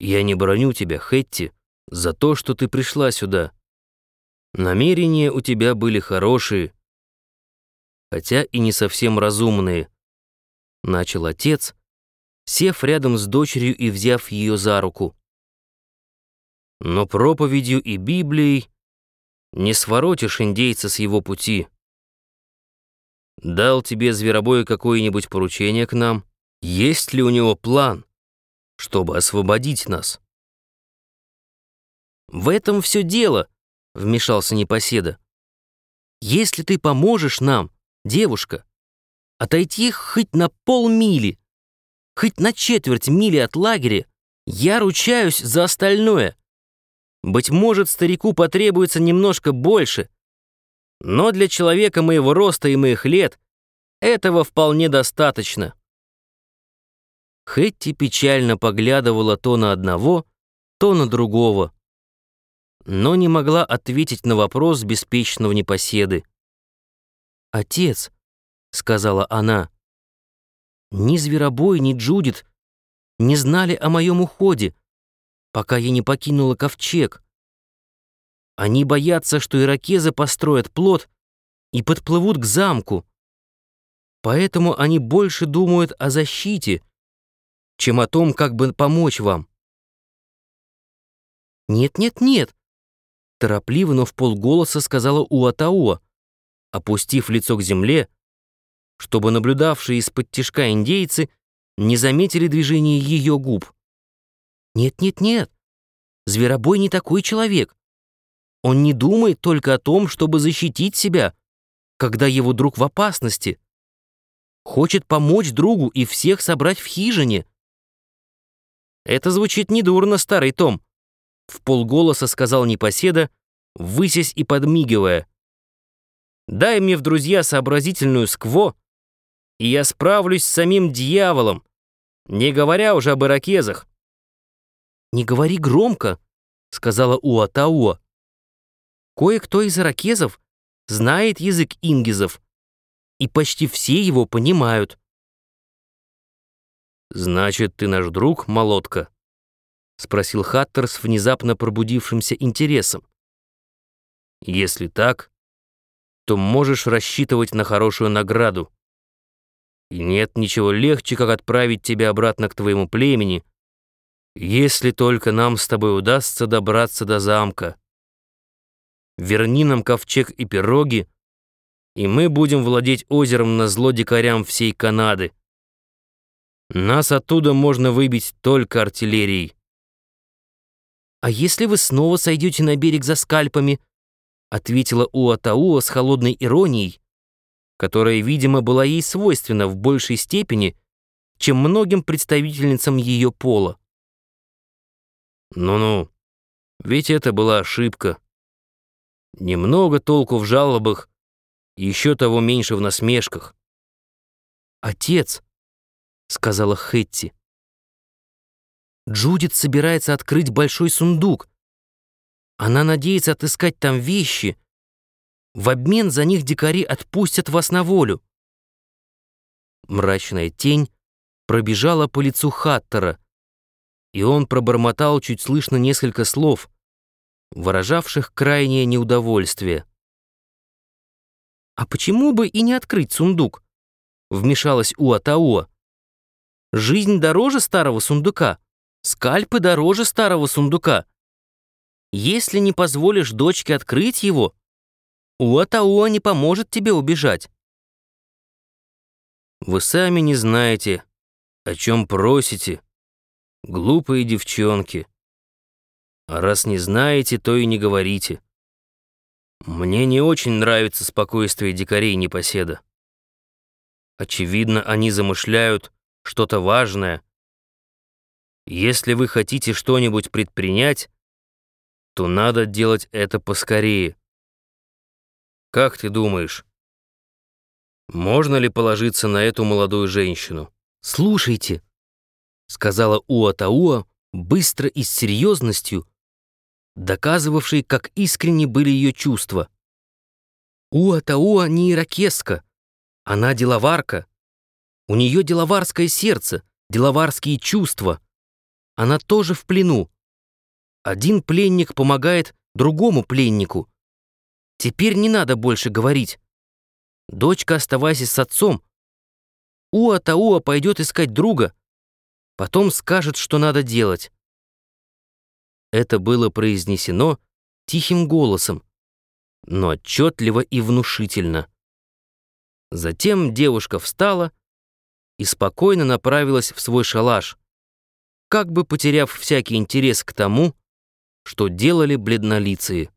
Я не броню тебя, Хетти, за то, что ты пришла сюда. Намерения у тебя были хорошие, хотя и не совсем разумные. Начал отец, сев рядом с дочерью и взяв ее за руку. Но проповедью и Библией не своротишь индейца с его пути. Дал тебе зверобой какое-нибудь поручение к нам? Есть ли у него план, чтобы освободить нас? В этом все дело, вмешался непоседа. Если ты поможешь нам, девушка, отойти хоть на полмили, хоть на четверть мили от лагеря, я ручаюсь за остальное. Быть может, старику потребуется немножко больше, но для человека моего роста и моих лет этого вполне достаточно. Хэтти печально поглядывала то на одного, то на другого, но не могла ответить на вопрос беспечного непоседы. «Отец», — сказала она, — «ни Зверобой, ни Джудит не знали о моем уходе, пока я не покинула ковчег. Они боятся, что иракезы построят плот и подплывут к замку. Поэтому они больше думают о защите, чем о том, как бы помочь вам. «Нет-нет-нет», — торопливо, но в полголоса сказала Уатауа, опустив лицо к земле, чтобы наблюдавшие из-под тишка индейцы не заметили движения ее губ. Нет-нет-нет, Зверобой не такой человек. Он не думает только о том, чтобы защитить себя, когда его друг в опасности. Хочет помочь другу и всех собрать в хижине. Это звучит недурно, старый Том, в полголоса сказал непоседа, высясь и подмигивая. Дай мне в друзья сообразительную скво, и я справлюсь с самим дьяволом, не говоря уже об иракезах. «Не говори громко», — сказала Уатауа. «Кое-кто из иракезов знает язык ингизов, и почти все его понимают». «Значит, ты наш друг, молотка?» — спросил Хаттер с внезапно пробудившимся интересом. «Если так, то можешь рассчитывать на хорошую награду. И нет ничего легче, как отправить тебя обратно к твоему племени, если только нам с тобой удастся добраться до замка. Верни нам ковчег и пироги, и мы будем владеть озером на зло дикарям всей Канады. Нас оттуда можно выбить только артиллерией. «А если вы снова сойдете на берег за скальпами?» ответила Уатауа с холодной иронией, которая, видимо, была ей свойственна в большей степени, чем многим представительницам ее пола. Ну-ну, ведь это была ошибка. Немного толку в жалобах, еще того меньше в насмешках. «Отец», — сказала Хэтти, — «Джудит собирается открыть большой сундук. Она надеется отыскать там вещи. В обмен за них дикари отпустят вас на волю». Мрачная тень пробежала по лицу Хаттера, и он пробормотал чуть слышно несколько слов, выражавших крайнее неудовольствие. «А почему бы и не открыть сундук?» — вмешалась Уатауа. «Жизнь дороже старого сундука, скальпы дороже старого сундука. Если не позволишь дочке открыть его, Уатауа не поможет тебе убежать». «Вы сами не знаете, о чем просите», Глупые девчонки. А раз не знаете, то и не говорите. Мне не очень нравится спокойствие дикарей непоседа. Очевидно, они замышляют что-то важное. Если вы хотите что-нибудь предпринять, то надо делать это поскорее. Как ты думаешь, можно ли положиться на эту молодую женщину? Слушайте, сказала Уатауа быстро и с серьезностью, доказывавшей, как искренни были ее чувства. Уатауа не иракеска, она деловарка. У нее деловарское сердце, деловарские чувства. она тоже в плену. Один пленник помогает другому пленнику. Теперь не надо больше говорить. Дочка, оставайся с отцом. Уа-Тауа пойдет искать друга. Потом скажет, что надо делать. Это было произнесено тихим голосом, но отчетливо и внушительно. Затем девушка встала и спокойно направилась в свой шалаш, как бы потеряв всякий интерес к тому, что делали бледнолицые.